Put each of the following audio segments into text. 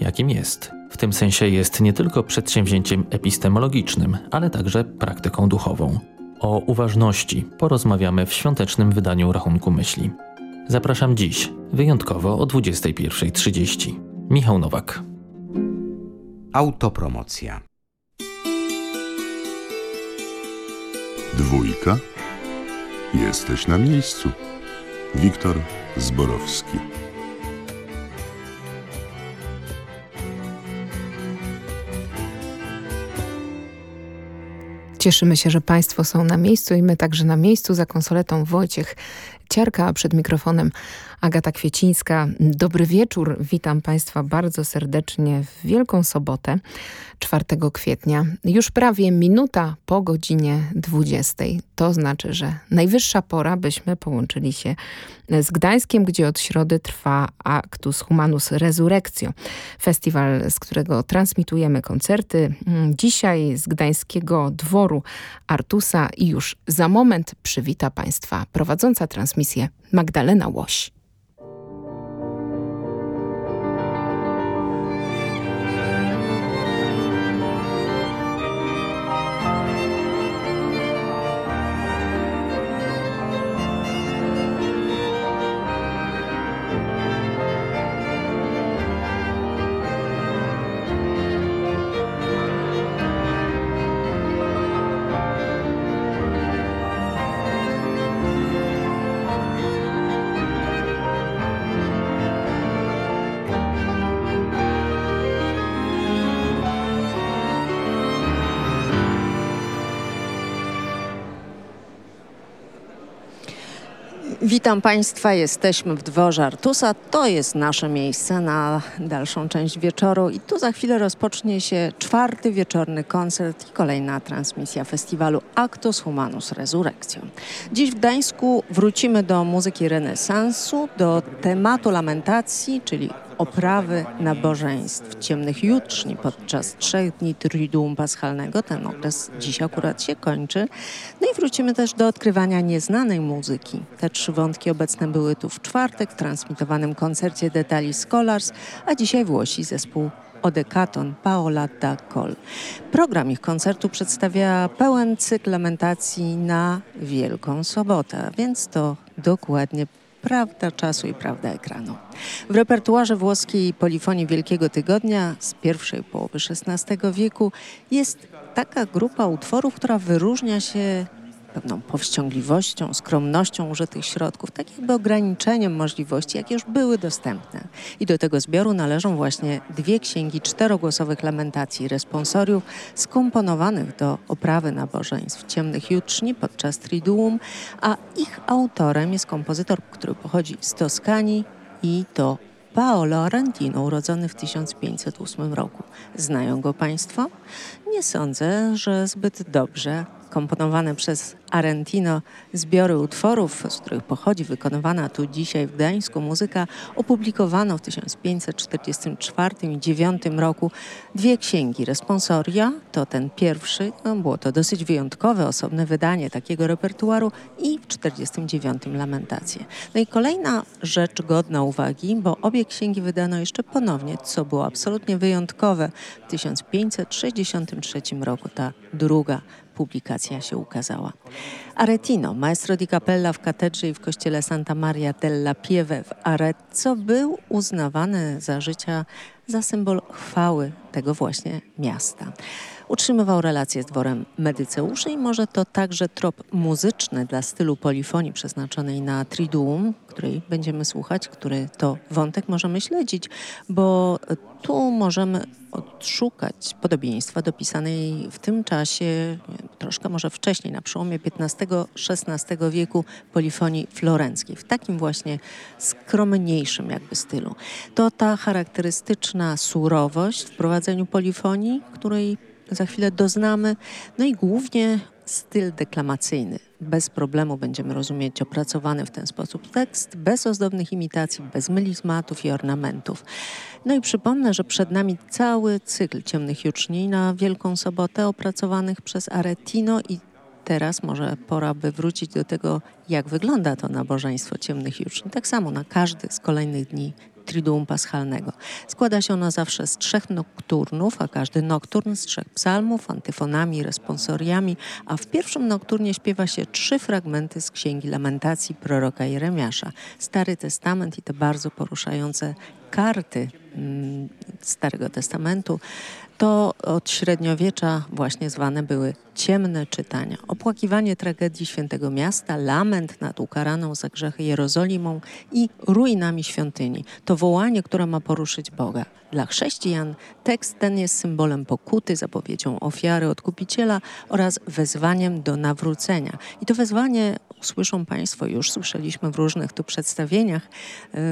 jakim jest. W tym sensie jest nie tylko przedsięwzięciem epistemologicznym, ale także praktyką duchową. O uważności porozmawiamy w świątecznym wydaniu Rachunku Myśli. Zapraszam dziś, wyjątkowo o 21.30. Michał Nowak. Autopromocja. Dwójka. Jesteś na miejscu. Wiktor Zborowski. Cieszymy się, że Państwo są na miejscu i my także na miejscu. Za konsoletą Wojciech Ciarka, przed mikrofonem Agata Kwiecińska. Dobry wieczór, witam Państwa bardzo serdecznie w Wielką Sobotę, 4 kwietnia. Już prawie minuta po godzinie 20. To znaczy, że najwyższa pora, byśmy połączyli się z Gdańskiem, gdzie od środy trwa Actus Humanus Resurrectio. Festiwal, z którego transmitujemy koncerty. Dzisiaj z Gdańskiego Dworu Artusa i już za moment przywita Państwa prowadząca transmisję Magdalena Łoś. Witam Państwa, jesteśmy w dworze Artusa. To jest nasze miejsce na dalszą część wieczoru i tu za chwilę rozpocznie się czwarty wieczorny koncert i kolejna transmisja festiwalu Actus Humanus Resurrectio. Dziś w Gdańsku wrócimy do muzyki renesansu, do tematu lamentacji, czyli oprawy nabożeństw ciemnych jutrzni podczas trzech dni Triduum Paschalnego. Ten okres dziś akurat się kończy. No i wrócimy też do odkrywania nieznanej muzyki. Te trzy wątki obecne były tu w czwartek w transmitowanym koncercie Detali Scholars, a dzisiaj Włosi zespół Odekaton Paola da Col. Program ich koncertu przedstawia pełen cykl lamentacji na Wielką Sobotę, więc to dokładnie prawda czasu i prawda ekranu. W repertuarze włoskiej polifonii Wielkiego Tygodnia z pierwszej połowy XVI wieku jest taka grupa utworów, która wyróżnia się pewną powściągliwością, skromnością użytych środków, tak jakby ograniczeniem możliwości, jakie już były dostępne. I do tego zbioru należą właśnie dwie księgi czterogłosowych lamentacji responsoriów skomponowanych do oprawy nabożeństw ciemnych jutrzni podczas Triduum, a ich autorem jest kompozytor, który pochodzi z Toskanii i to Paolo Arantino, urodzony w 1508 roku. Znają go Państwo? Nie sądzę, że zbyt dobrze. Komponowane przez Arentino zbiory utworów, z których pochodzi wykonywana tu dzisiaj w Gdańsku muzyka, opublikowano w 1544 i 9 roku dwie księgi. Responsoria to ten pierwszy, no było to dosyć wyjątkowe, osobne wydanie takiego repertuaru i w 49 lamentacje. No i kolejna rzecz godna uwagi, bo obie księgi wydano jeszcze ponownie, co było absolutnie wyjątkowe w 1563 roku, ta druga publikacja się ukazała. Aretino, maestro di capella w katedrze i w kościele Santa Maria della Pieve w Arezzo, był uznawany za życia za symbol chwały tego właśnie miasta. Utrzymywał relacje z dworem Medyceuszy i może to także trop muzyczny dla stylu polifonii przeznaczonej na Triduum, której będziemy słuchać, który to wątek możemy śledzić, bo tu możemy odszukać podobieństwa do pisanej w tym czasie, troszkę może wcześniej, na przełomie XV-XVI wieku polifonii florenckiej, w takim właśnie skromniejszym jakby stylu. To ta charakterystyczna surowość w prowadzeniu polifonii, której za chwilę doznamy. No i głównie styl deklamacyjny. Bez problemu będziemy rozumieć opracowany w ten sposób tekst, bez ozdobnych imitacji, bez mylizmatów i ornamentów. No i przypomnę, że przed nami cały cykl ciemnych juczni na Wielką Sobotę opracowanych przez Aretino i teraz może pora by wrócić do tego, jak wygląda to nabożeństwo ciemnych juczni. Tak samo na każdy z kolejnych dni Triduum Paschalnego. Składa się ono zawsze z trzech nokturnów, a każdy nokturn z trzech psalmów, antyfonami, responsoriami, a w pierwszym nokturnie śpiewa się trzy fragmenty z Księgi Lamentacji proroka Jeremiasza. Stary Testament i te bardzo poruszające karty mm, Starego Testamentu to od średniowiecza właśnie zwane były ciemne czytania. Opłakiwanie tragedii świętego miasta, lament nad ukaraną za grzechy Jerozolimą i ruinami świątyni. To wołanie, które ma poruszyć Boga. Dla chrześcijan tekst ten jest symbolem pokuty, zapowiedzią ofiary odkupiciela oraz wezwaniem do nawrócenia. I to wezwanie usłyszą Państwo, już słyszeliśmy w różnych tu przedstawieniach,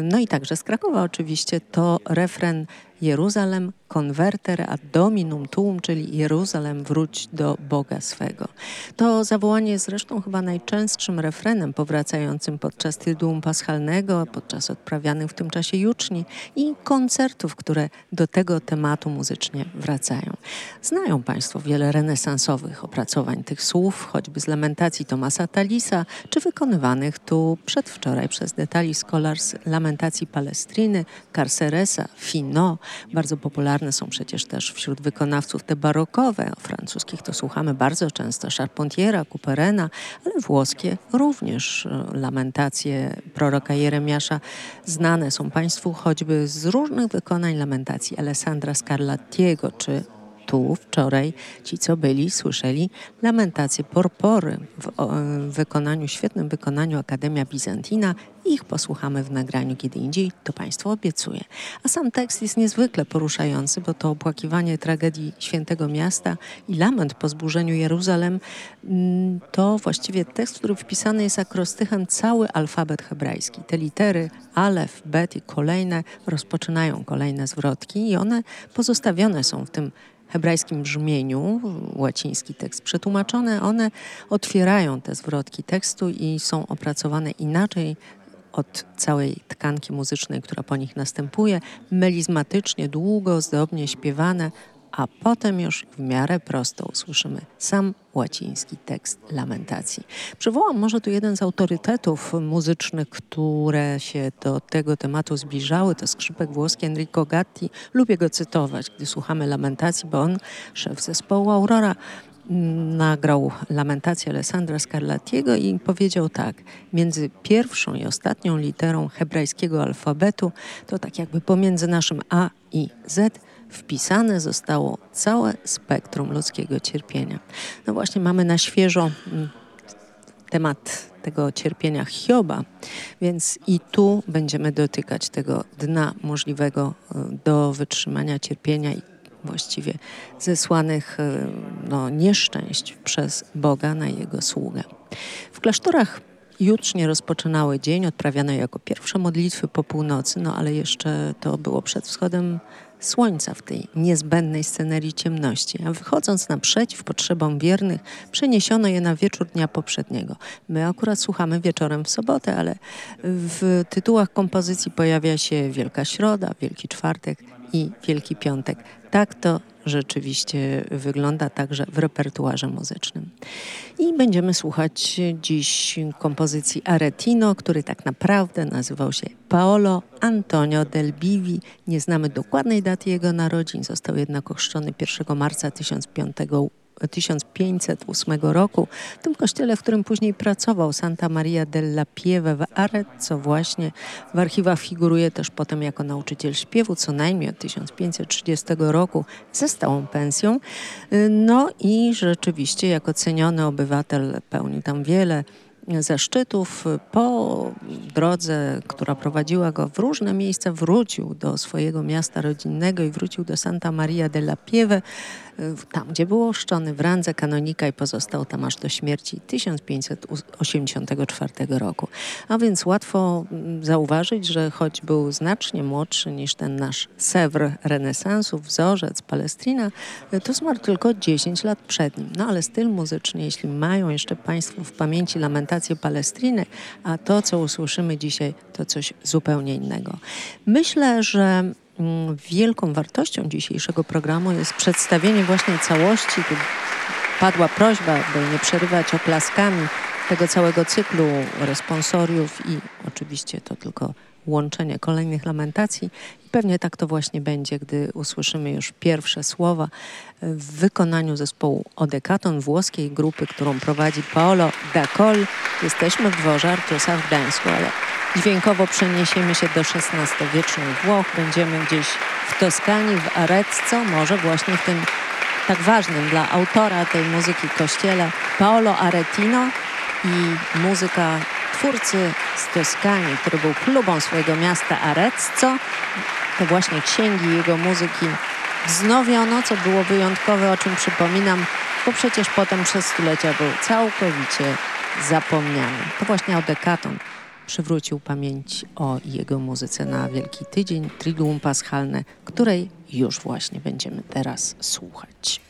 no i także z Krakowa oczywiście, to refren Jeruzalem converter ad dominum tuum, czyli Jeruzalem wróć do Boga swego. To zawołanie jest zresztą chyba najczęstszym refrenem powracającym podczas Tyduum Paschalnego, podczas odprawianych w tym czasie juczni i koncertów, które do tego tematu muzycznie wracają. Znają Państwo wiele renesansowych opracowań tych słów, choćby z lamentacji Tomasa Talisa, czy wykonywanych tu przedwczoraj przez Detali Scholars lamentacji Palestriny, Carceresa, Finot, bardzo popularne są przecież też wśród wykonawców te barokowe. O francuskich to słuchamy bardzo często, Charpentiera, Couperena, ale włoskie również e, lamentacje proroka Jeremiasza znane są Państwu choćby z różnych wykonań lamentacji Alessandra Scarlattiego czy tu wczoraj ci, co byli, słyszeli lamentacje Porpory w, w wykonaniu, świetnym wykonaniu Akademia Bizantina. Ich posłuchamy w nagraniu kiedy indziej, to Państwu obiecuję. A sam tekst jest niezwykle poruszający, bo to opłakiwanie tragedii świętego miasta i lament po zburzeniu Jeruzalem mm, to właściwie tekst, który wpisany jest akrostychem cały alfabet hebrajski. Te litery alef, bet i kolejne rozpoczynają kolejne zwrotki i one pozostawione są w tym hebrajskim brzmieniu, łaciński tekst przetłumaczony, one otwierają te zwrotki tekstu i są opracowane inaczej od całej tkanki muzycznej, która po nich następuje, melizmatycznie, długo, zdobnie śpiewane, a potem już w miarę prosto usłyszymy sam łaciński tekst lamentacji. Przywołam może tu jeden z autorytetów muzycznych, które się do tego tematu zbliżały, to skrzypek włoski Enrico Gatti. Lubię go cytować, gdy słuchamy lamentacji, bo on, szef zespołu Aurora, nagrał lamentację Alessandra Scarlattiego i powiedział tak, między pierwszą i ostatnią literą hebrajskiego alfabetu, to tak jakby pomiędzy naszym A i Z, wpisane zostało całe spektrum ludzkiego cierpienia. No właśnie mamy na świeżo mm, temat tego cierpienia Hioba, więc i tu będziemy dotykać tego dna możliwego y, do wytrzymania cierpienia i właściwie zesłanych y, no, nieszczęść przez Boga na jego sługę. W klasztorach jucznie rozpoczynały dzień, odprawiano jako pierwsze modlitwy po północy, no ale jeszcze to było przed wschodem słońca w tej niezbędnej scenerii ciemności, a wychodząc naprzeciw potrzebom wiernych, przeniesiono je na wieczór dnia poprzedniego. My akurat słuchamy wieczorem w sobotę, ale w tytułach kompozycji pojawia się Wielka Środa, Wielki Czwartek i Wielki Piątek. Tak to rzeczywiście wygląda także w repertuarze muzycznym. I będziemy słuchać dziś kompozycji Aretino, który tak naprawdę nazywał się Paolo Antonio del Bivi. Nie znamy dokładnej daty jego narodzin, został jednak ochrzczony 1 marca 1005 1508 roku w tym kościele, w którym później pracował Santa Maria della Pieve w Arezzo właśnie. W archiwach figuruje też potem jako nauczyciel śpiewu, co najmniej od 1530 roku ze stałą pensją. No i rzeczywiście jako ceniony obywatel pełni tam wiele zaszczytów. Po drodze, która prowadziła go w różne miejsca, wrócił do swojego miasta rodzinnego i wrócił do Santa Maria della Pieve, tam gdzie był oszczony w randze kanonika i pozostał tam aż do śmierci 1584 roku. A więc łatwo mm, zauważyć, że choć był znacznie młodszy niż ten nasz Sewr renesansu, wzorzec Palestrina, to zmarł tylko 10 lat przed nim. No ale styl muzyczny, jeśli mają jeszcze Państwo w pamięci lamentację Palestriny, a to, co usłyszymy dzisiaj, to coś zupełnie innego. Myślę, że wielką wartością dzisiejszego programu jest przedstawienie właśnie całości. Tu padła prośba, by nie przerywać oklaskami tego całego cyklu responsoriów i oczywiście to tylko łączenie kolejnych lamentacji i pewnie tak to właśnie będzie, gdy usłyszymy już pierwsze słowa w wykonaniu zespołu Odekaton, włoskiej grupy, którą prowadzi Paolo da Col. Jesteśmy w dworze Artusa w Gdańsku, ale dźwiękowo przeniesiemy się do XVI-wiecznych Włoch. Będziemy gdzieś w Toskanii, w Arezzo, może właśnie w tym tak ważnym dla autora tej muzyki kościele Paolo Aretino i muzyka twórcy z Toskanii, który był klubą swojego miasta Arezzo. To właśnie księgi jego muzyki wznowiono, co było wyjątkowe, o czym przypominam, bo przecież potem przez stulecia był całkowicie zapomniany. To właśnie Odekaton przywrócił pamięć o jego muzyce na Wielki Tydzień, Triduum Paschalne, której już właśnie będziemy teraz słuchać.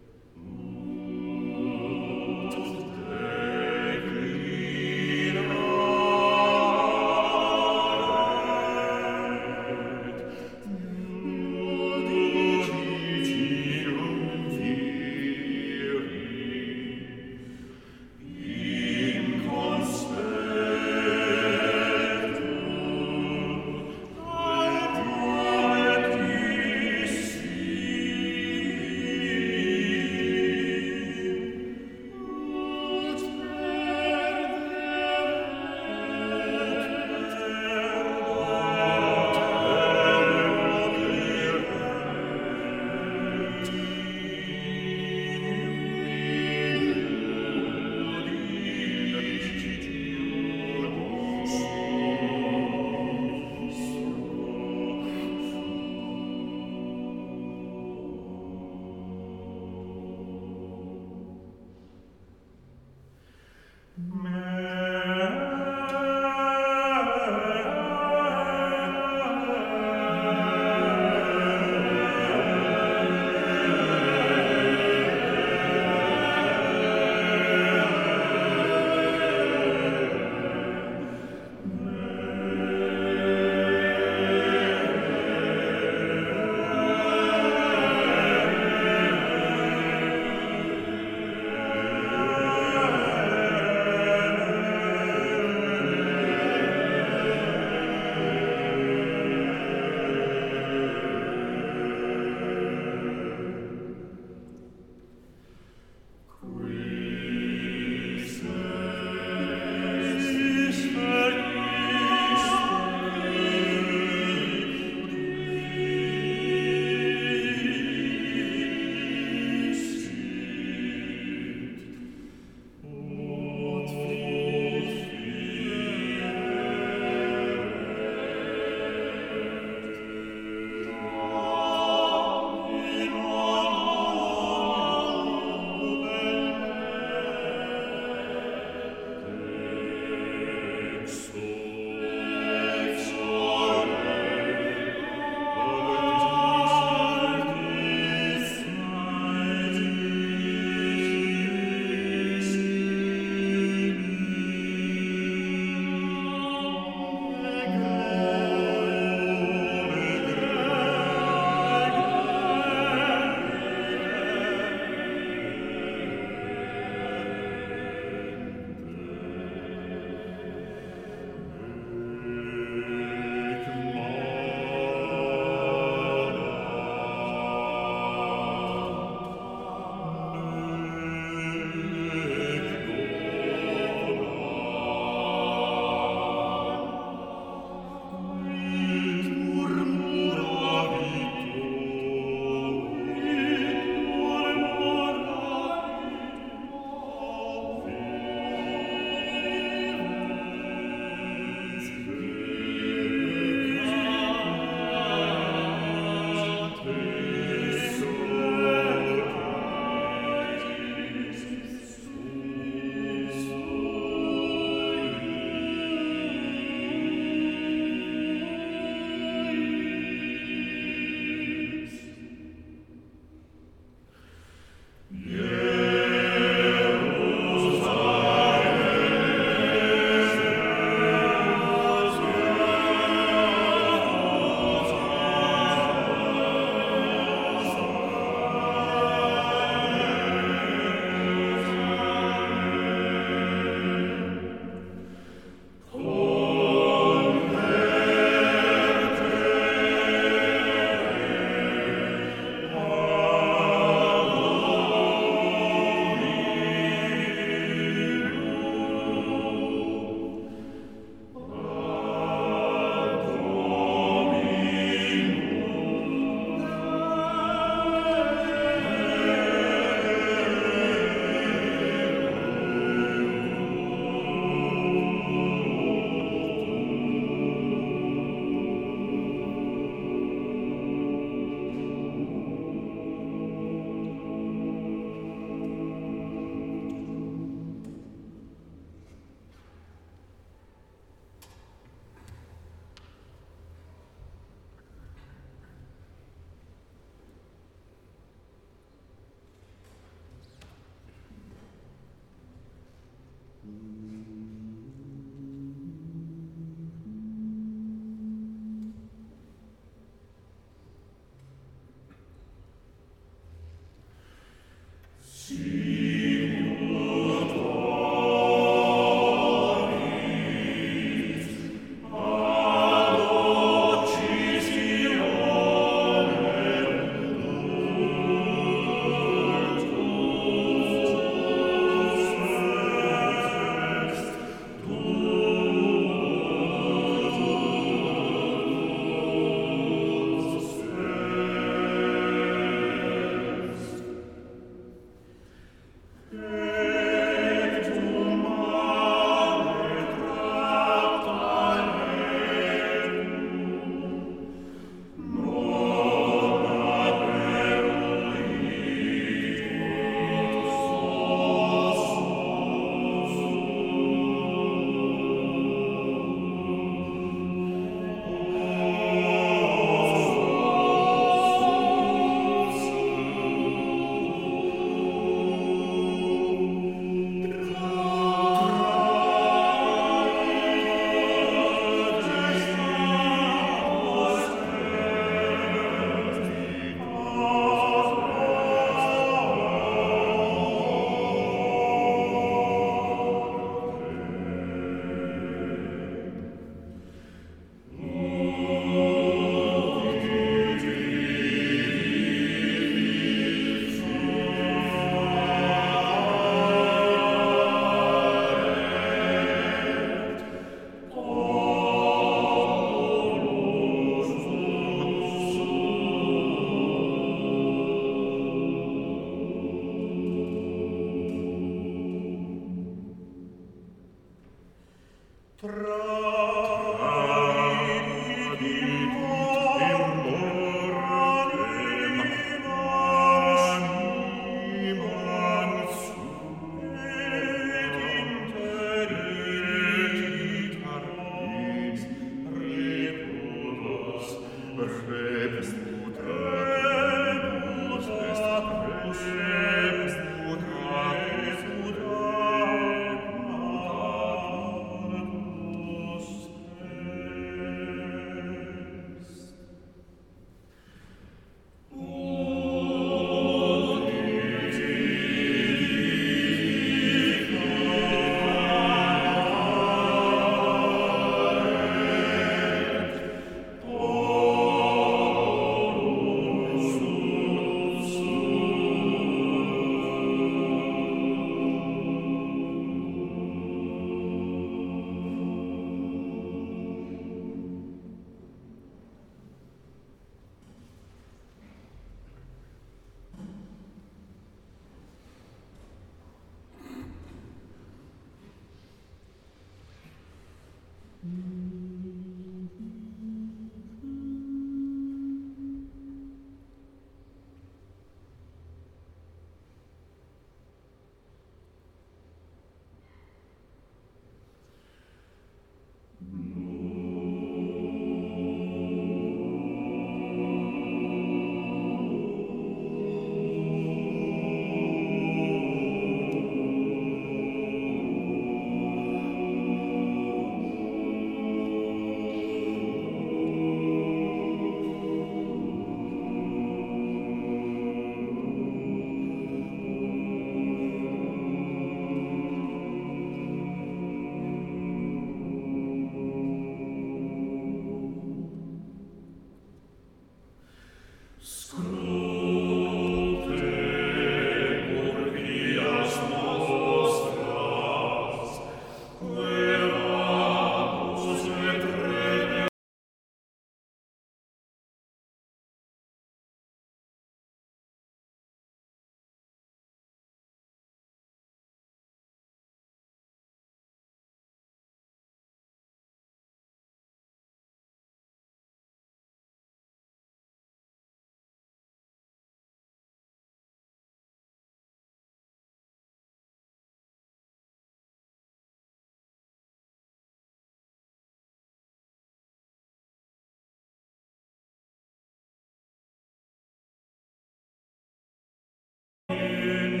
In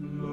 Lord.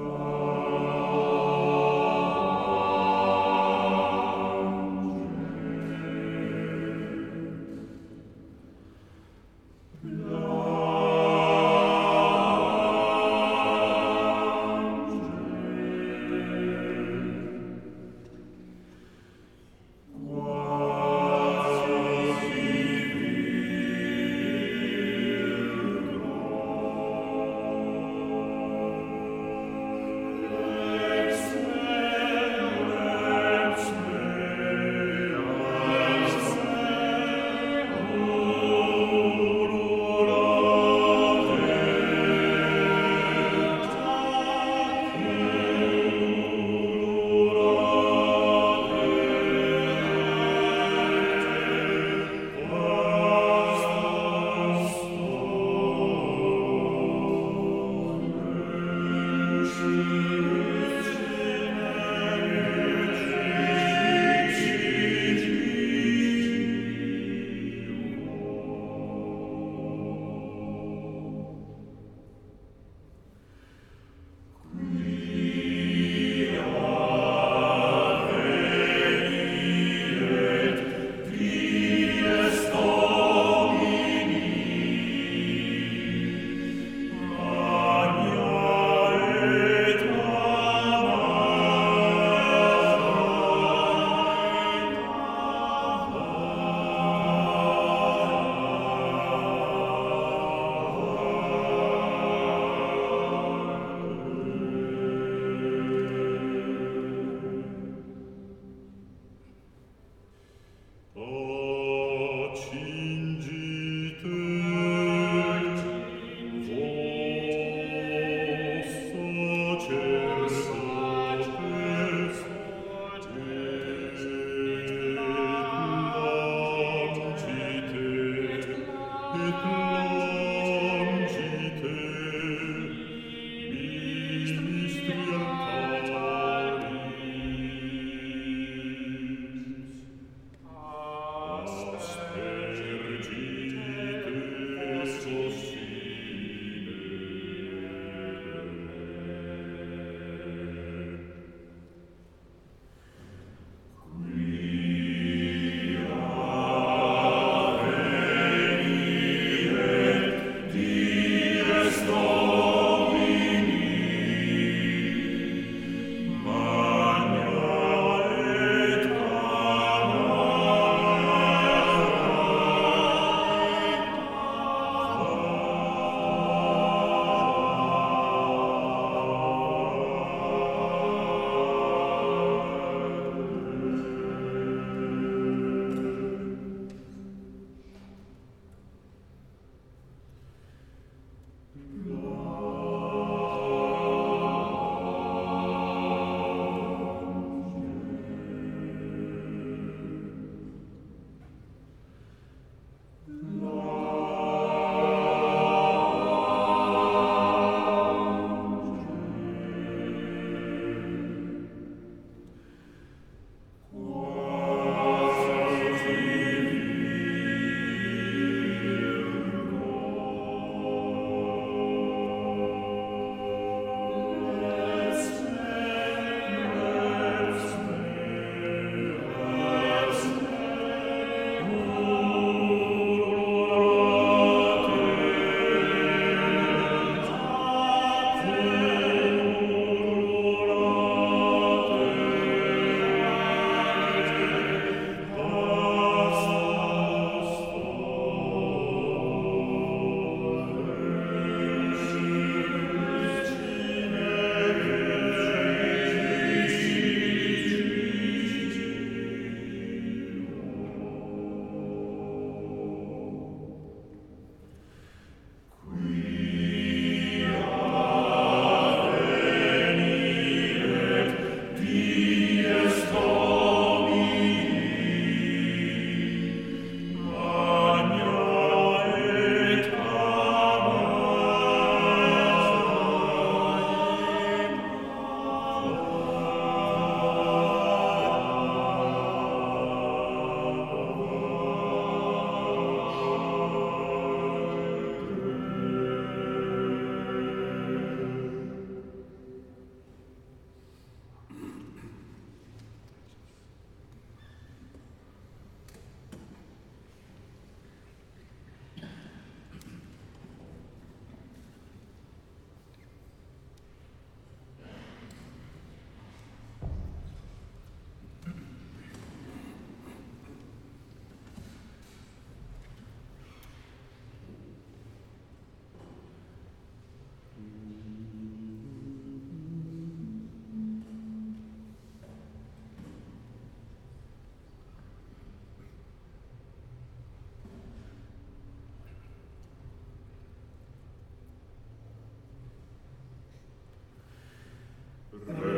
Amen.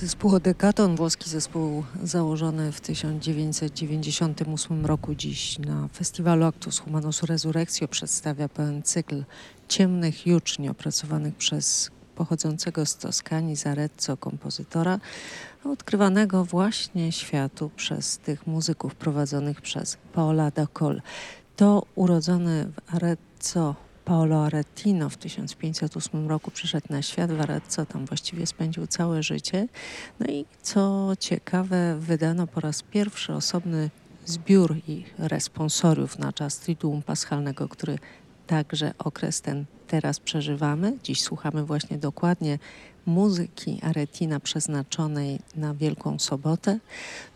Zespół Odekaton, włoski zespół założony w 1998 roku dziś na festiwalu Actus Humanus Resurrectio przedstawia pełen cykl ciemnych juczni opracowanych przez pochodzącego z Toskanii Zarezzo kompozytora, odkrywanego właśnie światu przez tych muzyków prowadzonych przez Paola da Col. To urodzony w Arezzo Paolo Aretino w 1508 roku przyszedł na świat w Arezzo, tam właściwie spędził całe życie. No i co ciekawe, wydano po raz pierwszy osobny zbiór i responsoriów na czas Triduum Paschalnego, który także okres ten teraz przeżywamy. Dziś słuchamy właśnie dokładnie muzyki Aretina przeznaczonej na Wielką Sobotę.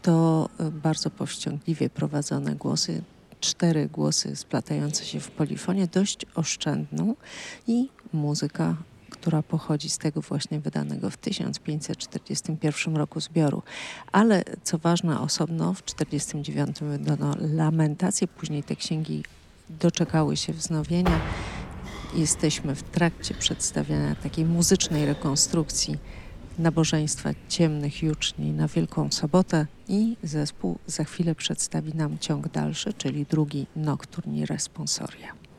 To bardzo powściągliwie prowadzone głosy cztery głosy splatające się w polifonie, dość oszczędną i muzyka która pochodzi z tego właśnie wydanego w 1541 roku zbioru. Ale co ważne, osobno w 1949 wydano lamentacje, później te księgi doczekały się wznowienia. Jesteśmy w trakcie przedstawiania takiej muzycznej rekonstrukcji nabożeństwa ciemnych juczni na Wielką Sobotę i zespół za chwilę przedstawi nam ciąg dalszy, czyli drugi Nocturni Responsoria.